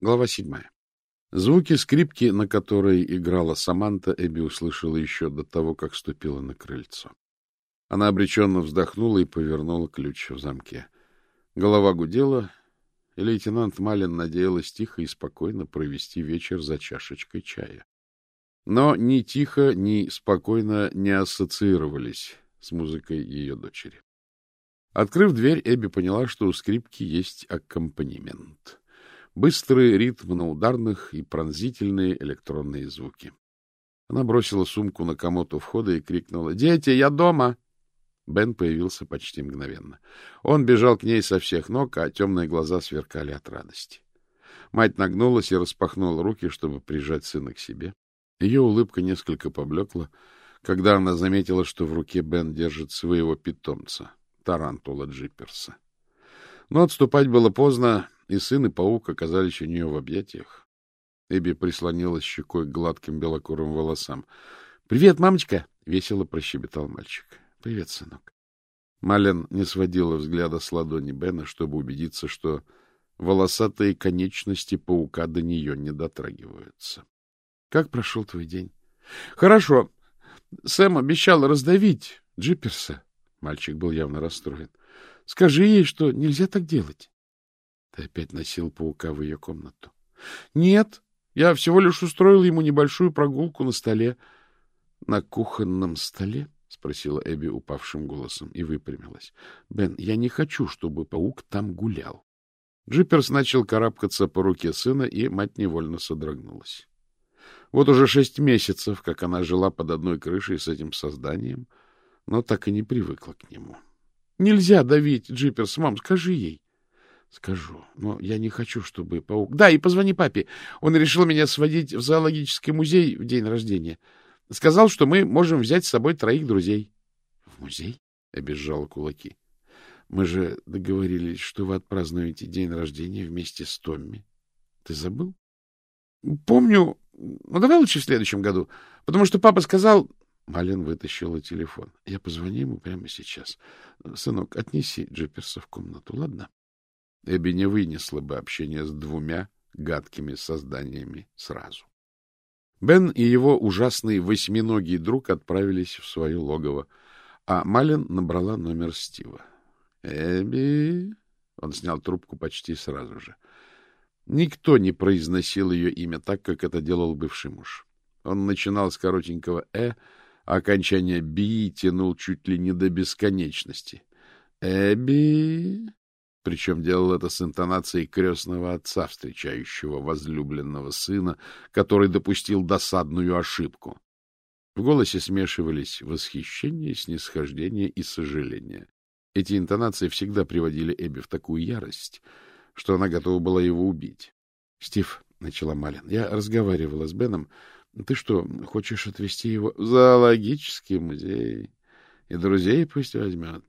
Глава седьмая. Звуки скрипки, на которой играла Саманта, Эбби услышала еще до того, как ступила на крыльцо. Она обреченно вздохнула и повернула ключ в замке. Голова гудела, и лейтенант Малин надеялась тихо и спокойно провести вечер за чашечкой чая. Но ни тихо, ни спокойно не ассоциировались с музыкой ее дочери. Открыв дверь, Эбби поняла, что у скрипки есть аккомпанемент. Быстрый ритм на ударных и пронзительные электронные звуки. Она бросила сумку на комод у входа и крикнула «Дети, я дома!» Бен появился почти мгновенно. Он бежал к ней со всех ног, а темные глаза сверкали от радости. Мать нагнулась и распахнула руки, чтобы прижать сына к себе. Ее улыбка несколько поблекла, когда она заметила, что в руке Бен держит своего питомца, тарантула Джиперса. Но отступать было поздно, и сын, и паук оказались у нее в объятиях. Эбби прислонилась щекой к гладким белокурым волосам. — Привет, мамочка! — весело прощебетал мальчик. — Привет, сынок. Мален не сводила взгляда с ладони Бена, чтобы убедиться, что волосатые конечности паука до нее не дотрагиваются. — Как прошел твой день? — Хорошо. Сэм обещал раздавить Джиперса. Мальчик был явно расстроен. — Скажи ей, что нельзя так делать. Ты опять носил паука в ее комнату? — Нет, я всего лишь устроил ему небольшую прогулку на столе. — На кухонном столе? — спросила Эбби упавшим голосом и выпрямилась. — Бен, я не хочу, чтобы паук там гулял. Джиперс начал карабкаться по руке сына, и мать невольно содрогнулась. Вот уже шесть месяцев, как она жила под одной крышей с этим созданием, но так и не привыкла к нему. — Нельзя давить, Джиперс, мам, скажи ей. — Скажу. Но я не хочу, чтобы паук... Да, и позвони папе. Он решил меня сводить в зоологический музей в день рождения. Сказал, что мы можем взять с собой троих друзей. — В музей? — обезжала кулаки. — Мы же договорились, что вы отпразднуете день рождения вместе с Томми. Ты забыл? — Помню. Ну, давай лучше в следующем году. Потому что папа сказал... Малин вытащила телефон. Я позвоню ему прямо сейчас. Сынок, отнеси Джиперса в комнату, ладно? Эбби не вынесла бы общения с двумя гадкими созданиями сразу. Бен и его ужасный восьминогий друг отправились в свое логово, а Малин набрала номер Стива. — Эбби... Он снял трубку почти сразу же. Никто не произносил ее имя так, как это делал бывший муж. Он начинал с коротенького «э», а окончание «би» тянул чуть ли не до бесконечности. «Эбби...» причем делал это с интонацией крестного отца, встречающего возлюбленного сына, который допустил досадную ошибку. В голосе смешивались восхищение, снисхождение и сожаление. Эти интонации всегда приводили Эбби в такую ярость, что она готова была его убить. — Стив, — начала Малин, — я разговаривала с Беном. Ты что, хочешь отвезти его в зоологический музей? И друзей пусть возьмет.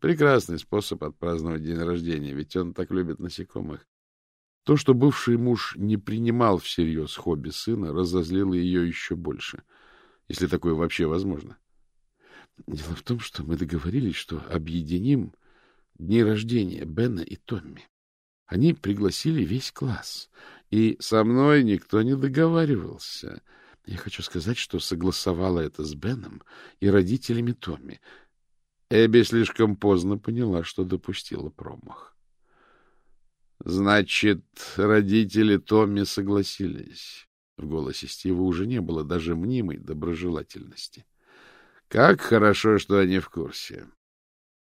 Прекрасный способ отпраздновать день рождения, ведь он так любит насекомых. То, что бывший муж не принимал всерьез хобби сына, разозлило ее еще больше, если такое вообще возможно. Дело в том, что мы договорились, что объединим дни рождения Бена и Томми. Они пригласили весь класс, и со мной никто не договаривался. Я хочу сказать, что согласовала это с Беном и родителями Томми. Эбби слишком поздно поняла, что допустила промах. Значит, родители Томми согласились. В голосе Стива уже не было даже мнимой доброжелательности. Как хорошо, что они в курсе.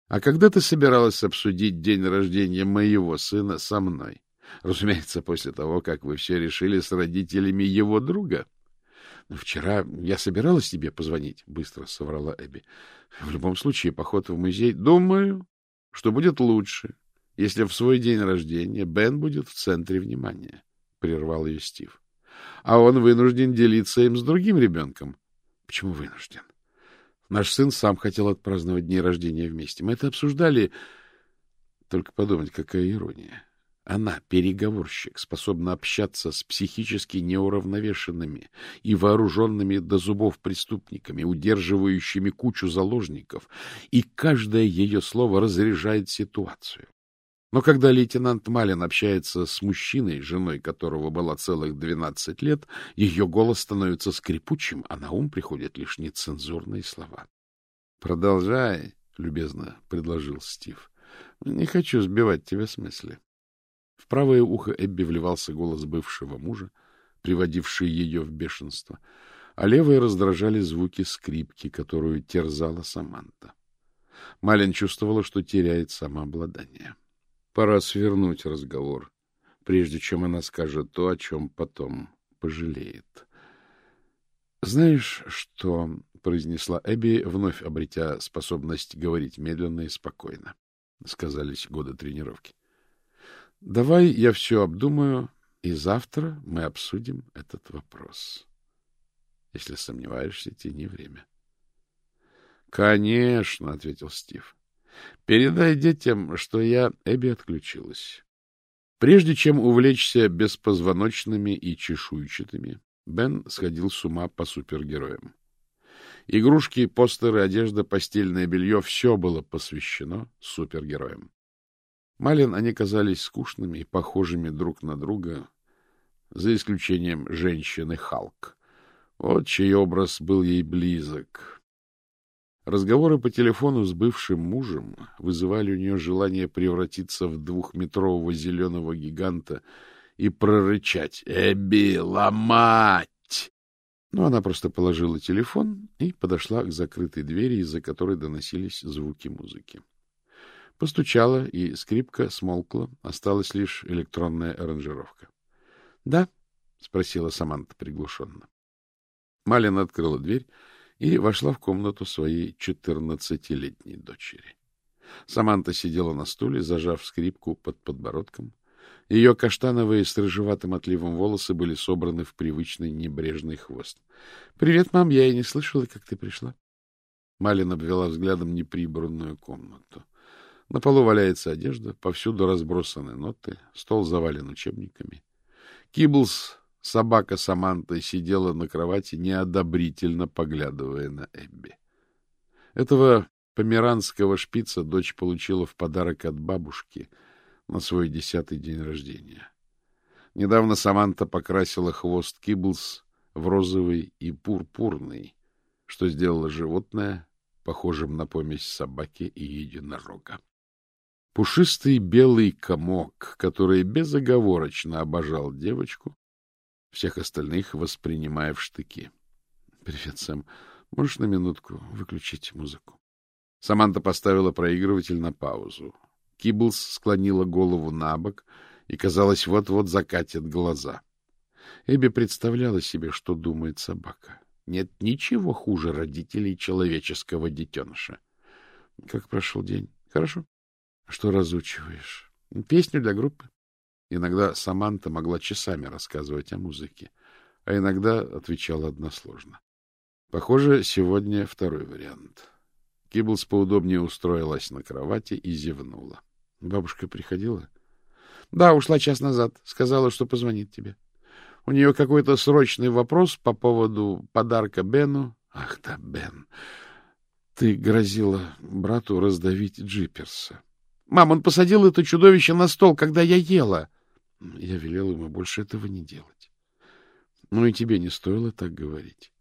А когда ты собиралась обсудить день рождения моего сына со мной? Разумеется, после того, как вы все решили с родителями его друга. — Вчера я собиралась тебе позвонить, — быстро соврала Эбби. — В любом случае, поход в музей... Думаю, что будет лучше, если в свой день рождения Бен будет в центре внимания, — прервал ее Стив. — А он вынужден делиться им с другим ребенком. — Почему вынужден? Наш сын сам хотел отпраздновать дни рождения вместе. Мы это обсуждали... Только подумать, какая ирония. Она, переговорщик, способна общаться с психически неуравновешенными и вооруженными до зубов преступниками, удерживающими кучу заложников, и каждое ее слово разряжает ситуацию. Но когда лейтенант Малин общается с мужчиной, женой которого была целых двенадцать лет, ее голос становится скрипучим, а на ум приходят лишь нецензурные слова. — Продолжай, — любезно предложил Стив. — Не хочу сбивать тебя с мысли. В правое ухо Эбби вливался голос бывшего мужа, приводивший ее в бешенство, а левое раздражали звуки скрипки, которую терзала Саманта. Малин чувствовала, что теряет самообладание. Пора свернуть разговор, прежде чем она скажет то, о чем потом пожалеет. — Знаешь, что произнесла Эбби, вновь обретя способность говорить медленно и спокойно. Сказались годы тренировки. — Давай я все обдумаю, и завтра мы обсудим этот вопрос. Если сомневаешься, тяни время. — Конечно, — ответил Стив. — Передай детям, что я... Эбби отключилась. Прежде чем увлечься беспозвоночными и чешуйчатыми, Бен сходил с ума по супергероям. Игрушки, постеры, одежда, постельное белье — все было посвящено супергероям. Малин они казались скучными и похожими друг на друга, за исключением женщины Халк. Вот чей образ был ей близок. Разговоры по телефону с бывшим мужем вызывали у нее желание превратиться в двухметрового зеленого гиганта и прорычать «Эбби, ломать!» Но она просто положила телефон и подошла к закрытой двери, из-за которой доносились звуки музыки. Постучала, и скрипка смолкла, осталась лишь электронная аранжировка. — Да? — спросила Саманта приглушенно. Малин открыла дверь и вошла в комнату своей четырнадцатилетней дочери. Саманта сидела на стуле, зажав скрипку под подбородком, ее каштановые с рыжеватым отливом волосы были собраны в привычный небрежный хвост. — Привет, мам, я и не слышала, как ты пришла. Малин обвела взглядом неприбранную комнату. На полу валяется одежда, повсюду разбросаны ноты, стол завален учебниками. Киблс, собака Саманта, сидела на кровати, неодобрительно поглядывая на Эбби. Этого померанского шпица дочь получила в подарок от бабушки — на свой десятый день рождения. Недавно Саманта покрасила хвост Киблс в розовый и пурпурный, что сделало животное похожим на помесь собаки и единорога. Пушистый белый комок, который безоговорочно обожал девочку, всех остальных воспринимая в штыки. — Привет, Сэм. Можешь на минутку выключить музыку? Саманта поставила проигрыватель на паузу. Киблс склонила голову на бок и, казалось, вот-вот закатит глаза. Эбби представляла себе, что думает собака. Нет ничего хуже родителей человеческого детеныша. Как прошел день? Хорошо. Что разучиваешь? Песню для группы. Иногда Саманта могла часами рассказывать о музыке, а иногда отвечала односложно. Похоже, сегодня второй вариант. Киблс поудобнее устроилась на кровати и зевнула. Бабушка приходила? Да, ушла час назад. Сказала, что позвонит тебе. У нее какой-то срочный вопрос по поводу подарка Бену. Ах да, Бен. Ты грозила брату раздавить Джиперса. Мам, он посадил это чудовище на стол, когда я ела. Я велел ему больше этого не делать. Ну и тебе не стоило так говорить.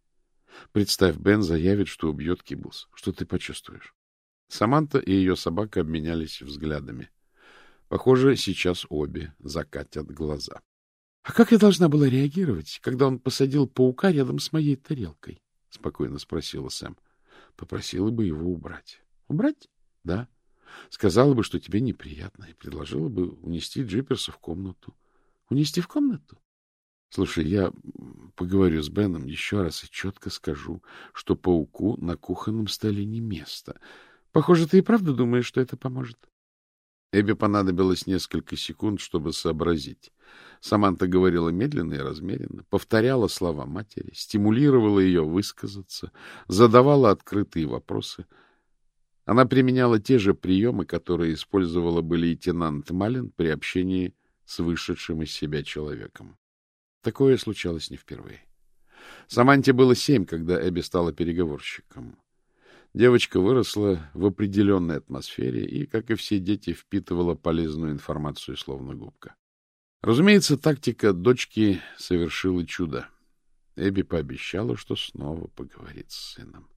Представь, Бен заявит, что убьет Киблс. Что ты почувствуешь? Саманта и ее собака обменялись взглядами. Похоже, сейчас обе закатят глаза. — А как я должна была реагировать, когда он посадил паука рядом с моей тарелкой? — спокойно спросила Сэм. — Попросила бы его убрать. — Убрать? — Да. Сказала бы, что тебе неприятно, и предложила бы унести Джиперса в комнату. — Унести в комнату? Слушай, я поговорю с Беном еще раз и четко скажу, что пауку на кухонном столе не место — Похоже, ты и правда думаешь, что это поможет. Эбби понадобилось несколько секунд, чтобы сообразить. Саманта говорила медленно и размеренно, повторяла слова матери, стимулировала ее высказаться, задавала открытые вопросы. Она применяла те же приемы, которые использовала бы лейтенант Малин при общении с вышедшим из себя человеком. Такое случалось не впервые. Саманте было семь, когда Эбби стала переговорщиком. Девочка выросла в определенной атмосфере и, как и все дети, впитывала полезную информацию, словно губка. Разумеется, тактика дочки совершила чудо. Эбби пообещала, что снова поговорит с сыном.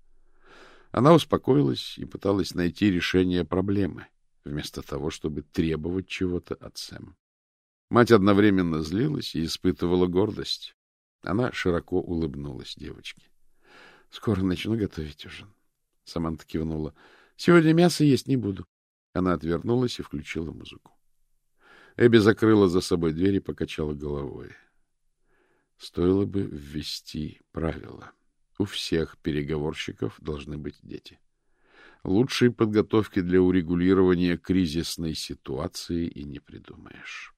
Она успокоилась и пыталась найти решение проблемы, вместо того, чтобы требовать чего-то от Сэма. Мать одновременно злилась и испытывала гордость. Она широко улыбнулась девочке. — Скоро начну готовить ужин. Саманта кивнула. — Сегодня мясо есть не буду. Она отвернулась и включила музыку. Эбби закрыла за собой дверь и покачала головой. Стоило бы ввести правила. У всех переговорщиков должны быть дети. Лучшей подготовки для урегулирования кризисной ситуации и не придумаешь.